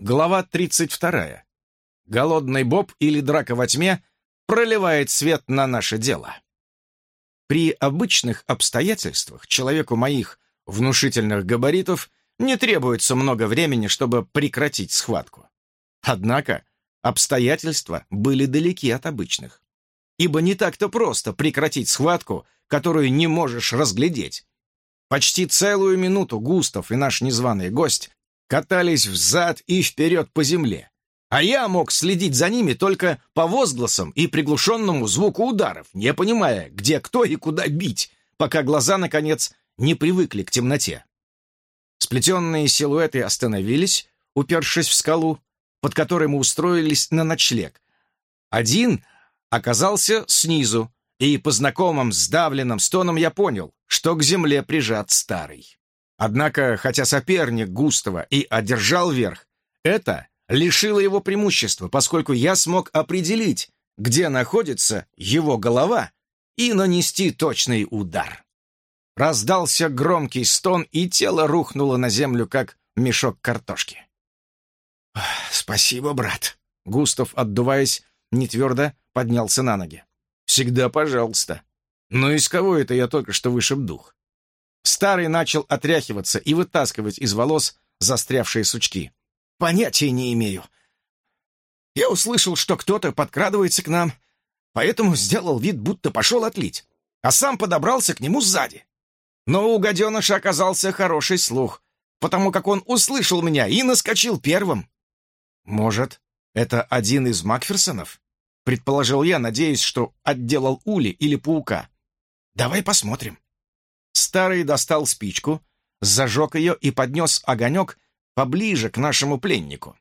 Глава 32. Голодный Боб или драка во тьме проливает свет на наше дело. При обычных обстоятельствах человеку моих внушительных габаритов не требуется много времени, чтобы прекратить схватку. Однако обстоятельства были далеки от обычных. Ибо не так-то просто прекратить схватку, которую не можешь разглядеть. Почти целую минуту Густав и наш незваный гость катались взад и вперед по земле, а я мог следить за ними только по возгласам и приглушенному звуку ударов, не понимая, где кто и куда бить, пока глаза, наконец, не привыкли к темноте. Сплетенные силуэты остановились, упершись в скалу, под которой мы устроились на ночлег. Один оказался снизу, и по знакомым сдавленным стонам я понял, что к земле прижат старый. Однако, хотя соперник Густава и одержал верх, это лишило его преимущества, поскольку я смог определить, где находится его голова, и нанести точный удар. Раздался громкий стон, и тело рухнуло на землю, как мешок картошки. «Спасибо, брат!» Густав, отдуваясь, нетвердо поднялся на ноги. «Всегда пожалуйста. Но из кого это я только что вышиб дух?» Старый начал отряхиваться и вытаскивать из волос застрявшие сучки. «Понятия не имею. Я услышал, что кто-то подкрадывается к нам, поэтому сделал вид, будто пошел отлить, а сам подобрался к нему сзади. Но у гаденыша оказался хороший слух, потому как он услышал меня и наскочил первым. Может, это один из Макферсонов? Предположил я, надеясь, что отделал ули или паука. Давай посмотрим. Старый достал спичку, зажег ее и поднес огонек поближе к нашему пленнику.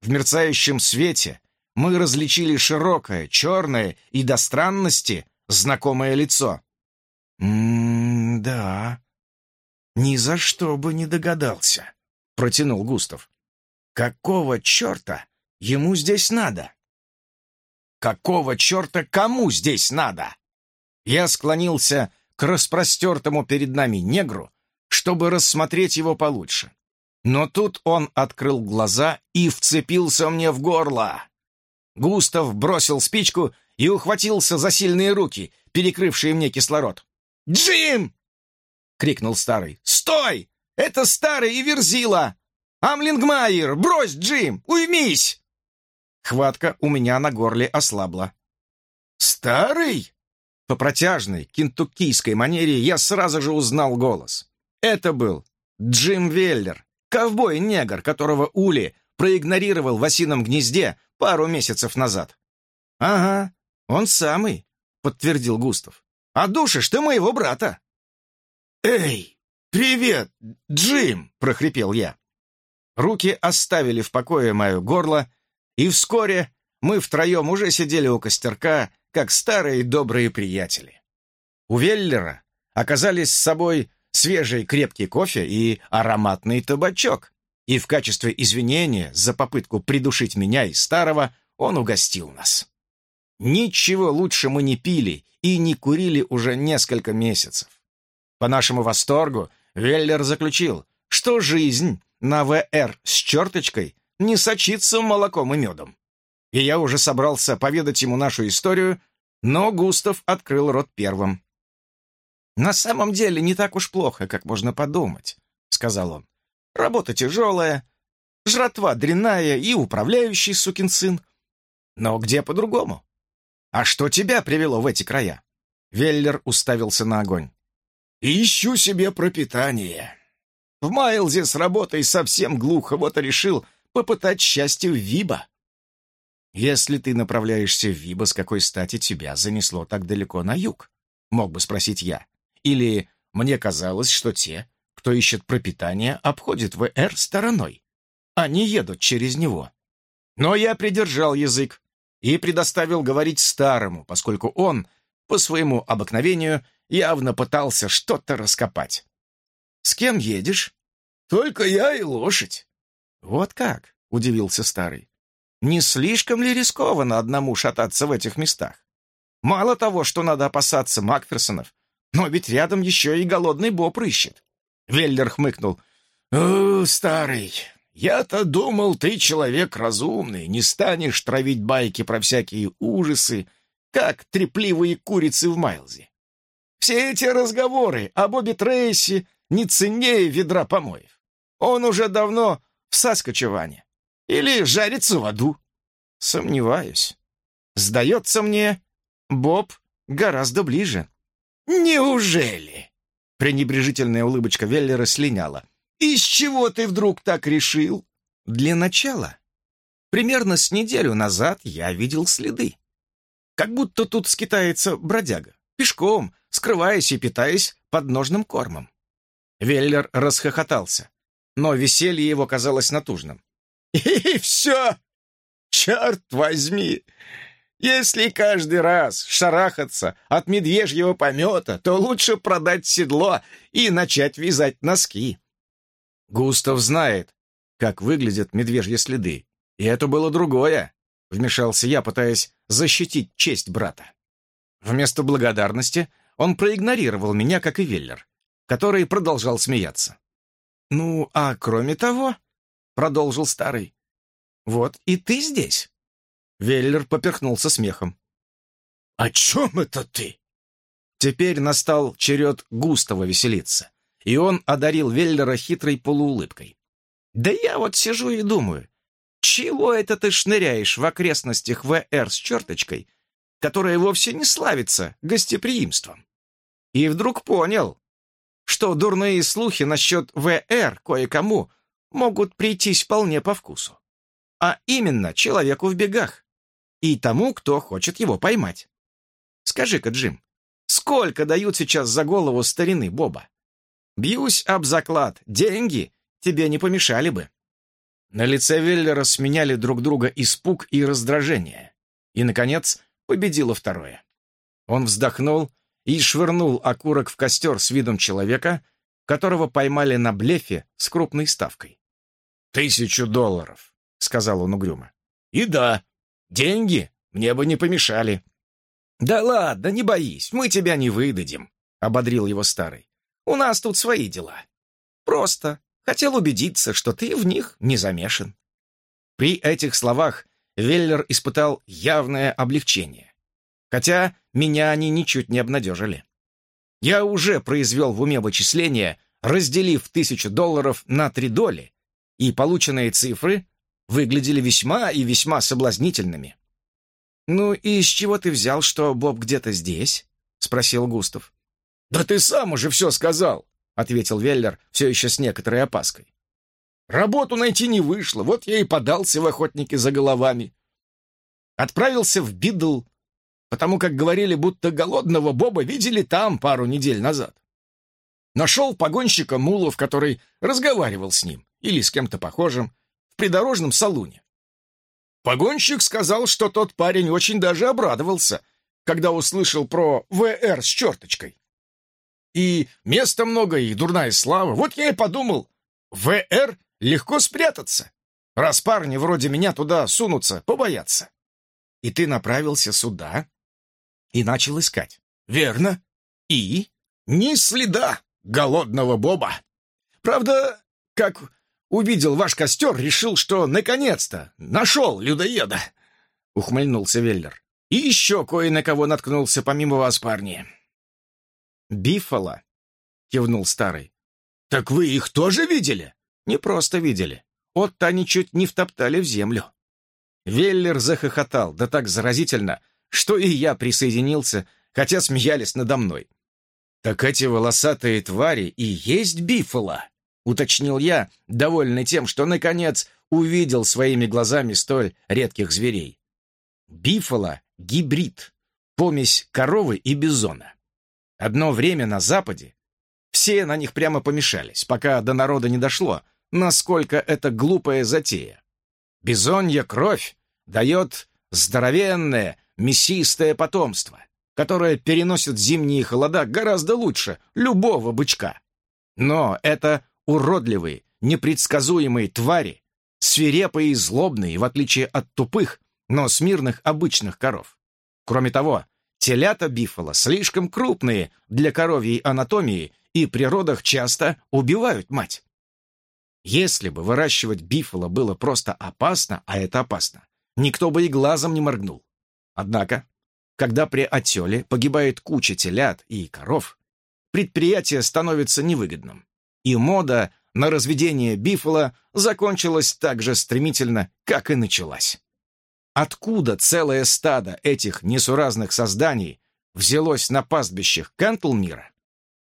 В мерцающем свете мы различили широкое, черное и до странности знакомое лицо. «М-да, ни за что бы не догадался», — протянул Густав. «Какого черта ему здесь надо?» «Какого черта кому здесь надо?» Я склонился к распростертому перед нами негру, чтобы рассмотреть его получше. Но тут он открыл глаза и вцепился мне в горло. Густав бросил спичку и ухватился за сильные руки, перекрывшие мне кислород. «Джим!» — крикнул старый. «Стой! Это старый и верзила! Амлингмайер, брось, Джим! Уймись!» Хватка у меня на горле ослабла. «Старый?» По протяжной кентуккийской манере я сразу же узнал голос. Это был Джим Веллер, ковбой-негр, которого Ули проигнорировал в осином гнезде пару месяцев назад. «Ага, он самый», — подтвердил Густав. «А душишь ты моего брата». «Эй, привет, Джим!» — прохрипел я. Руки оставили в покое мое горло, и вскоре мы втроем уже сидели у костерка, как старые добрые приятели. У Веллера оказались с собой свежий крепкий кофе и ароматный табачок, и в качестве извинения за попытку придушить меня и старого он угостил нас. Ничего лучше мы не пили и не курили уже несколько месяцев. По нашему восторгу Веллер заключил, что жизнь на ВР с черточкой не сочится молоком и медом и я уже собрался поведать ему нашу историю, но Густав открыл рот первым. «На самом деле не так уж плохо, как можно подумать», — сказал он. «Работа тяжелая, жратва дрянная и управляющий сукин сын. Но где по-другому? А что тебя привело в эти края?» Веллер уставился на огонь. «Ищу себе пропитание. В Майлзе с работой совсем глухо, вот и решил попытать счастье в Виба. «Если ты направляешься в Виба, с какой стати тебя занесло так далеко на юг?» — мог бы спросить я. Или мне казалось, что те, кто ищет пропитание, обходят ВР стороной. Они едут через него. Но я придержал язык и предоставил говорить старому, поскольку он, по своему обыкновению, явно пытался что-то раскопать. «С кем едешь?» «Только я и лошадь». «Вот как?» — удивился старый. Не слишком ли рискованно одному шататься в этих местах? Мало того, что надо опасаться Макферсонов, но ведь рядом еще и голодный Боб рыщет. Веллер хмыкнул. «О, старый, Я-то думал, ты человек разумный, не станешь травить байки про всякие ужасы, как трепливые курицы в Майлзе. Все эти разговоры о Бобби Трейси не ценнее ведра помоев. Он уже давно в Саскочеване. Или жарится в аду. Сомневаюсь. Сдается мне, Боб гораздо ближе. Неужели? Пренебрежительная улыбочка Веллера слиняла. «Из чего ты вдруг так решил?» «Для начала. Примерно с неделю назад я видел следы. Как будто тут скитается бродяга, пешком, скрываясь и питаясь подножным кормом». Веллер расхохотался, но веселье его казалось натужным. «И все! Черт возьми! Если каждый раз шарахаться от медвежьего помета, то лучше продать седло и начать вязать носки. Густав знает, как выглядят медвежьи следы, и это было другое, вмешался я, пытаясь защитить честь брата. Вместо благодарности он проигнорировал меня, как и Веллер, который продолжал смеяться. «Ну, а кроме того», — продолжил старый, — «вот и ты здесь». Веллер поперхнулся смехом. «О чем это ты?» Теперь настал черед Густава веселиться, и он одарил Веллера хитрой полуулыбкой. «Да я вот сижу и думаю, чего это ты шныряешь в окрестностях ВР с черточкой, которая вовсе не славится гостеприимством?» И вдруг понял, что дурные слухи насчет ВР кое-кому могут прийтись вполне по вкусу. А именно человеку в бегах и тому, кто хочет его поймать. Скажи-ка, Джим, сколько дают сейчас за голову старины Боба? Бьюсь об заклад, деньги тебе не помешали бы. На лице Веллера сменяли друг друга испуг и раздражение. И, наконец, победило второе. Он вздохнул и швырнул окурок в костер с видом человека, которого поймали на блефе с крупной ставкой. «Тысячу долларов», — сказал он угрюмо. «И да, Деньги мне бы не помешали». «Да ладно, не боись, мы тебя не выдадим», — ободрил его старый. «У нас тут свои дела. Просто хотел убедиться, что ты в них не замешан». При этих словах Веллер испытал явное облегчение. Хотя меня они ничуть не обнадежили. Я уже произвел в уме вычисления, разделив тысячу долларов на три доли, и полученные цифры выглядели весьма и весьма соблазнительными. «Ну и из чего ты взял, что Боб где-то здесь?» — спросил Густав. «Да ты сам уже все сказал», — ответил Веллер все еще с некоторой опаской. «Работу найти не вышло, вот я и подался в охотники за головами. Отправился в Бидл, потому как говорили, будто голодного Боба видели там пару недель назад. Нашел погонщика Мулов, который разговаривал с ним или с кем-то похожим, в придорожном салуне. Погонщик сказал, что тот парень очень даже обрадовался, когда услышал про ВР с черточкой. И места много, и дурная слава. Вот я и подумал, ВР легко спрятаться, раз парни вроде меня туда сунутся, побоятся. И ты направился сюда и начал искать. Верно. И ни следа голодного Боба. Правда, как Увидел ваш костер, решил, что наконец-то нашел людоеда!» — ухмыльнулся Веллер. «И еще кое на кого наткнулся, помимо вас, парни». «Биффало», — кивнул старый. «Так вы их тоже видели?» «Не просто видели. Отто они чуть не втоптали в землю». Веллер захохотал, да так заразительно, что и я присоединился, хотя смеялись надо мной. «Так эти волосатые твари и есть Биффало?» — уточнил я, довольный тем, что, наконец, увидел своими глазами столь редких зверей. Бифола — гибрид, помесь коровы и бизона. Одно время на Западе все на них прямо помешались, пока до народа не дошло, насколько это глупая затея. Бизонья кровь дает здоровенное, мясистое потомство, которое переносит зимние холода гораздо лучше любого бычка. Но это уродливые, непредсказуемые твари, свирепые и злобные, в отличие от тупых, но смирных обычных коров. Кроме того, телята бифала слишком крупные для коровьей анатомии и при родах часто убивают мать. Если бы выращивать бифала было просто опасно, а это опасно, никто бы и глазом не моргнул. Однако, когда при отеле погибает куча телят и коров, предприятие становится невыгодным. И мода на разведение бифала закончилась так же стремительно, как и началась. Откуда целое стадо этих несуразных созданий взялось на пастбищах Кантлмира,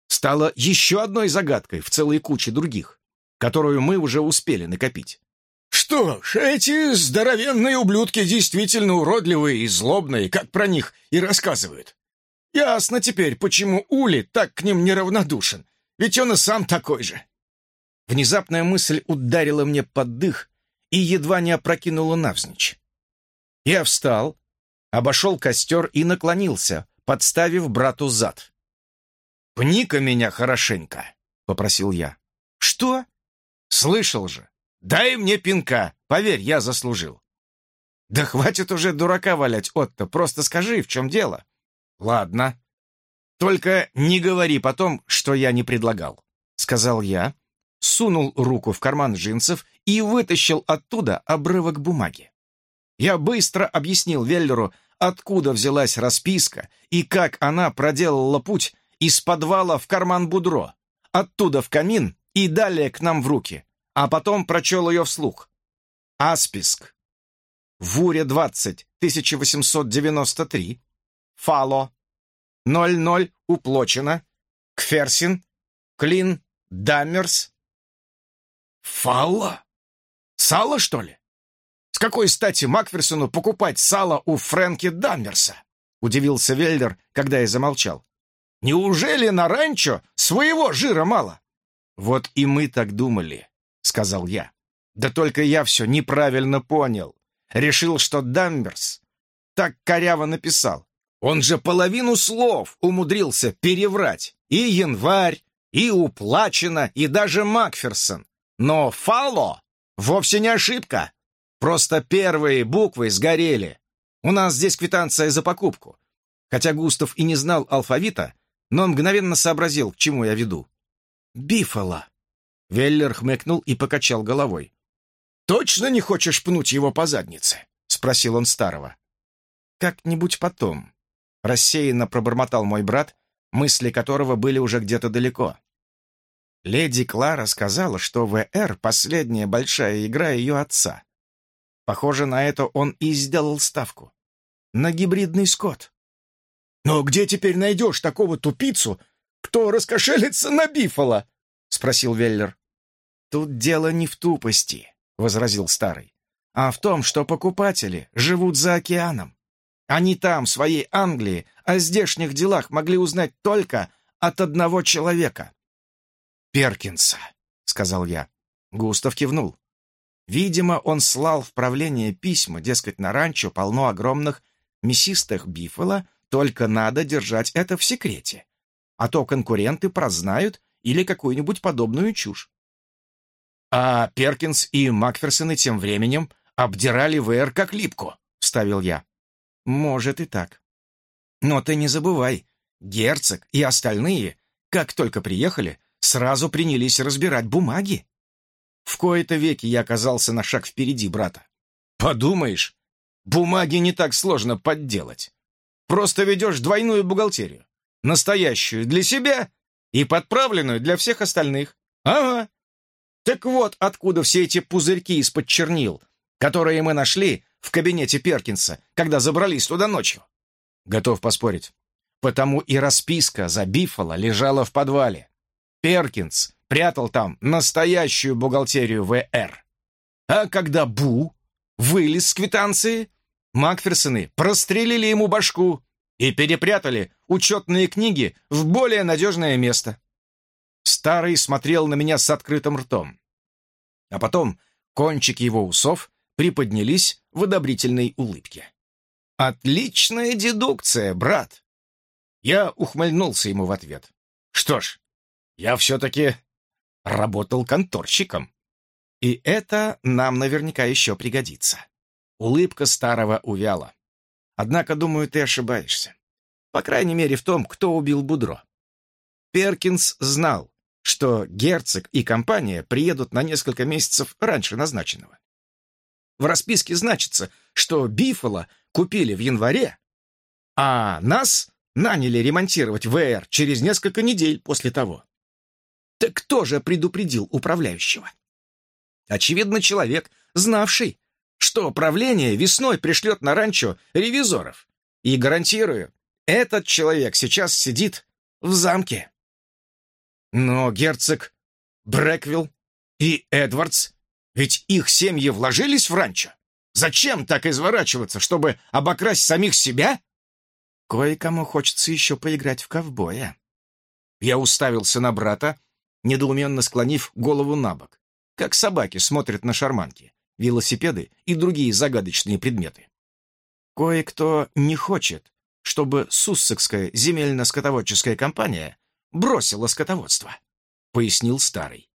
стало еще одной загадкой в целой куче других, которую мы уже успели накопить. Что ж, эти здоровенные ублюдки действительно уродливые и злобные, как про них и рассказывают. Ясно теперь, почему Ули так к ним неравнодушен, ведь он и сам такой же. Внезапная мысль ударила мне под дых и едва не опрокинула навзничь. Я встал, обошел костер и наклонился, подставив брату зад. «Пни-ка меня хорошенько», — попросил я. «Что?» «Слышал же. Дай мне пинка. Поверь, я заслужил». «Да хватит уже дурака валять, Отто. Просто скажи, в чем дело». «Ладно. Только не говори потом, что я не предлагал», — сказал я, сунул руку в карман джинсов и вытащил оттуда обрывок бумаги. Я быстро объяснил Веллеру, откуда взялась расписка и как она проделала путь из подвала в карман Будро, оттуда в камин и далее к нам в руки, а потом прочел ее вслух. Асписк. Вуре-20, 1893. Фало. 00 уплочено. Кферсин. Клин. Даммерс. Фалла? Сало, что ли? С какой стати Макферсону покупать сало у Фрэнки Даммерса? Удивился Веллер, когда я замолчал. Неужели на ранчо своего жира мало? Вот и мы так думали, сказал я. Да только я все неправильно понял. Решил, что Даммерс так коряво написал. Он же половину слов умудрился переврать. И январь, и уплачено, и даже Макферсон. Но Фало вовсе не ошибка. Просто первые буквы сгорели. У нас здесь квитанция за покупку. Хотя Густав и не знал алфавита, но он мгновенно сообразил, к чему я веду. «Бифала!» Веллер хмыкнул и покачал головой. «Точно не хочешь пнуть его по заднице?» — спросил он старого. «Как-нибудь потом», — рассеянно пробормотал мой брат, мысли которого были уже где-то далеко. Леди Клара сказала, что ВР — последняя большая игра ее отца. Похоже, на это он и сделал ставку. На гибридный скот. «Но где теперь найдешь такого тупицу, кто раскошелится на бифала?» — спросил Веллер. «Тут дело не в тупости», — возразил старый, «а в том, что покупатели живут за океаном. Они там, в своей Англии, о здешних делах могли узнать только от одного человека». «Перкинса», — сказал я. Густав кивнул. Видимо, он слал в правление письма, дескать, на ранчо полно огромных мясистых бифала, только надо держать это в секрете. А то конкуренты прознают или какую-нибудь подобную чушь. А Перкинс и Макферсоны тем временем обдирали ВР как липку, вставил я. Может и так. Но ты не забывай, герцог и остальные, как только приехали, сразу принялись разбирать бумаги. В кои-то веки я оказался на шаг впереди брата. Подумаешь, бумаги не так сложно подделать. Просто ведешь двойную бухгалтерию. Настоящую для себя и подправленную для всех остальных. Ага. Так вот, откуда все эти пузырьки из-под чернил, которые мы нашли в кабинете Перкинса, когда забрались туда ночью. Готов поспорить. Потому и расписка за Биффало лежала в подвале. Перкинс прятал там настоящую бухгалтерию ВР. А когда Бу вылез с квитанции, Макферсоны прострелили ему башку и перепрятали учетные книги в более надежное место. Старый смотрел на меня с открытым ртом. А потом кончики его усов приподнялись в одобрительной улыбке. «Отличная дедукция, брат!» Я ухмыльнулся ему в ответ. «Что ж, я все-таки работал конторщиком. И это нам наверняка еще пригодится. Улыбка старого увяла. Однако, думаю, ты ошибаешься. По крайней мере, в том, кто убил Будро. Перкинс знал, что герцог и компания приедут на несколько месяцев раньше назначенного. В расписке значится, что Биффало купили в январе, а нас наняли ремонтировать ВР через несколько недель после того. Так кто же предупредил управляющего? Очевидно, человек, знавший, что правление весной пришлет на ранчо ревизоров. И гарантирую, этот человек сейчас сидит в замке. Но герцог Брэквилл и Эдвардс, ведь их семьи вложились в ранчо. Зачем так изворачиваться, чтобы обокрасть самих себя? Кое-кому хочется еще поиграть в ковбоя. Я уставился на брата, недоуменно склонив голову на бок, как собаки смотрят на шарманки, велосипеды и другие загадочные предметы. Кое-кто не хочет, чтобы Суссекская земельно-скотоводческая компания бросила скотоводство, пояснил старый.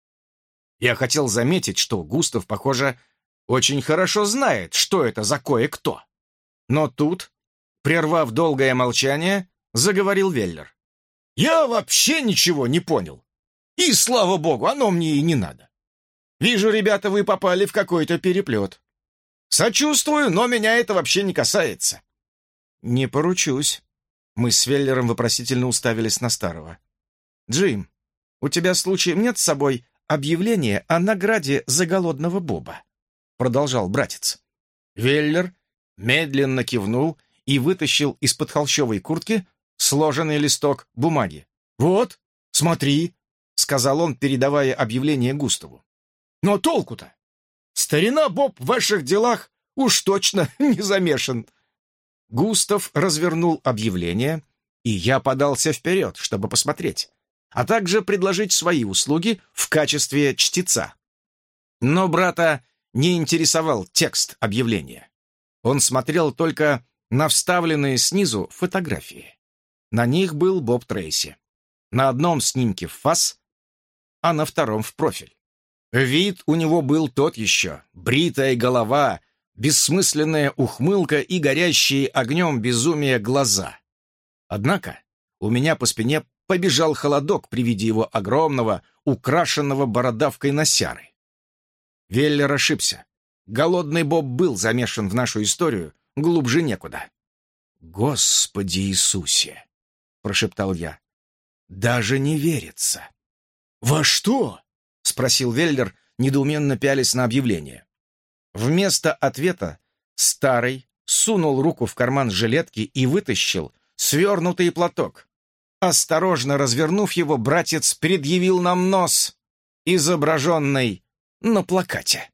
Я хотел заметить, что Густав, похоже, очень хорошо знает, что это за кое-кто. Но тут, прервав долгое молчание, заговорил Веллер. «Я вообще ничего не понял. И, слава богу, оно мне и не надо. Вижу, ребята, вы попали в какой-то переплет. Сочувствую, но меня это вообще не касается». «Не поручусь». Мы с Веллером вопросительно уставились на старого. «Джим, у тебя случаем нет с собой объявление о награде за голодного Боба?» Продолжал братец. Веллер медленно кивнул и вытащил из-под холщовой куртки сложенный листок бумаги. «Вот, смотри», — сказал он, передавая объявление Густаву. «Но толку-то? Старина Боб в ваших делах уж точно не замешан». Густав развернул объявление, и я подался вперед, чтобы посмотреть а также предложить свои услуги в качестве чтеца. Но брата не интересовал текст объявления. Он смотрел только на вставленные снизу фотографии. На них был Боб Трейси. На одном снимке в фас, а на втором в профиль. Вид у него был тот еще. Бритая голова, бессмысленная ухмылка и горящие огнем безумия глаза. Однако у меня по спине побежал холодок при виде его огромного, украшенного бородавкой носяры. Веллер ошибся. Голодный Боб был замешан в нашу историю глубже некуда. «Господи Иисусе!» — прошептал я. «Даже не верится». «Во что?» — спросил Веллер, недоуменно пялись на объявление. Вместо ответа старый сунул руку в карман жилетки и вытащил свернутый платок. Осторожно развернув его, братец предъявил нам нос, изображенный на плакате.